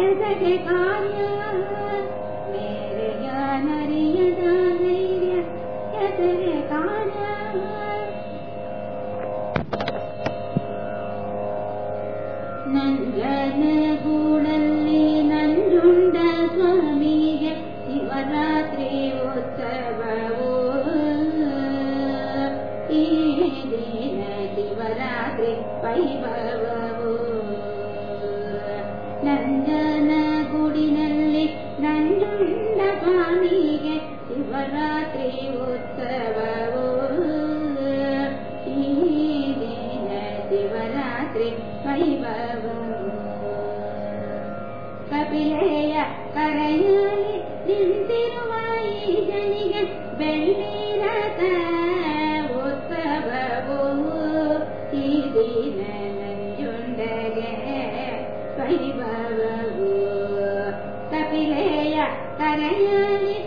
ಎದಗೆ ಕಾರ್ಯ ಮೇರೆಯ ನರಿಯದ ಧೈರ್ಯ ಎದಗೆ ಕಾರ್ಯ ನಂಜನ ಗೂಡಲ್ಲಿ ನಂಜುಂಡ ಸ್ವಾಮಿಗೆ ಶಿವರಾತ್ರಿ ಉತ್ಸವವು ಈ ದಿನ ಶಿವರಾತ್ರಿ ವೈಭವವು ನಂಜನ ಶಿವರಾತ್ರಿ ಉತ್ಸವವು ಈ ದಿನ ಶಿವರಾತ್ರಿ ವೈಭವವು ಕಪಿಲೆಯ ಕರೆಯಲ್ಲಿ ನಿಂತಿರುವ ಈ ಜನಿಗೆ ಬೆಳ್ಳಿರಥ ಉತ್ಸವವು ಈ ದಿನ ನಂಜುಂಡಗೆ ವೈಭವವು ಕಪಿಲೆಯ ಕರೆಯಲ್ಲಿ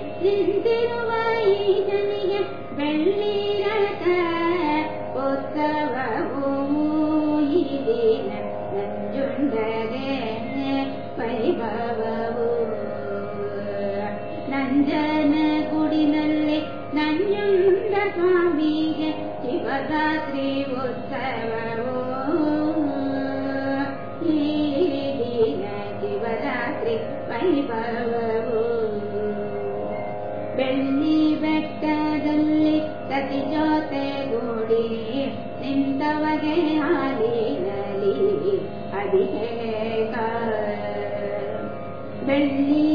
ನಂಜನ ಗುಡಿನಲ್ಲಿ ನಂಜುಂಡ ಸ್ವಾಮಿಗೆ ಶಿವರಾತ್ರಿ ಉತ್ಸವವು ಈ ದಿನ ಶಿವರಾತ್ರಿ ವೈಭವವು ಬೆಳ್ಳಿ ಬೆಟ್ಟದಲ್ಲಿ ಪ್ರತಿ ಜೊತೆ ಗೂಡಿ ನಿಂತವಗೆ ಹಾಲಿನಲಿ ಅಭಿಷೇಕ ಬೆಳ್ಳಿ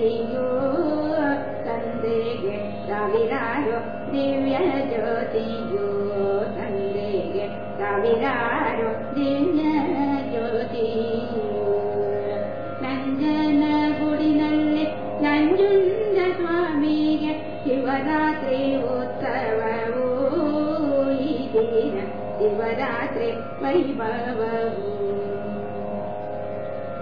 ಕರ್ಪೂರದಾರತಿಯು ತಂದೆಗೆ ಸಾವಿರಾರು ದಿವ್ಯ ಜ್ಯೋತಿಯು ತಂದೆಗೆ ಸಾವಿರಾರು ದಿವ್ಯ ಜ್ಯೋತಿಯು ನಂಜನ ಗುಡಿನಲ್ಲಿ ನಂಜುಂಡ ಸ್ವಾಮಿಗೆ ಶಿವರಾತ್ರಿ ಉತ್ಸವವು ಈ ದಿನ ಶಿವರಾತ್ರಿ ವೈಭವವು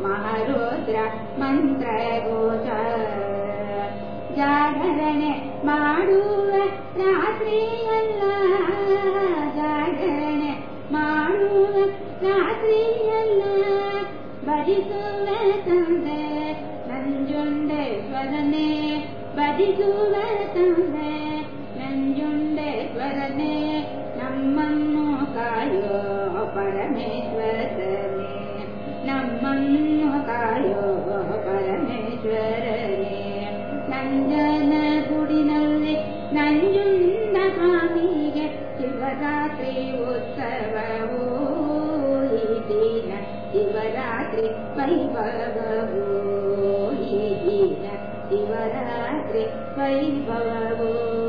ಪಾಲಕಗೆ ಮಹಾರುದ್ರ ಮಂತ್ರ ಘೋಷ ಜಾಗರಣೆ ಮಾಡುವ ರಾತ್ರಿಯಲ್ಲ ಜಾಗರಣೆ ಮಾಡುವ ರಾತ್ರಿಯಲ್ಲ ಭಜಿಸುವ ತಂದೆ ನಂಜುಂಡೇಶ್ವರನೇ ಭಜಿಸುವ ತಂದೆ ನಂಜುಂಡೇಶ್ವರನೇ ನಮ್ಮನ್ನು ಕಾಯೋ ಪರಮೇಶ್ವರನೇ रात्रि उत्सववोहितेन शिवरात्रि पैभवोहिन शिवरात्रि पैभवो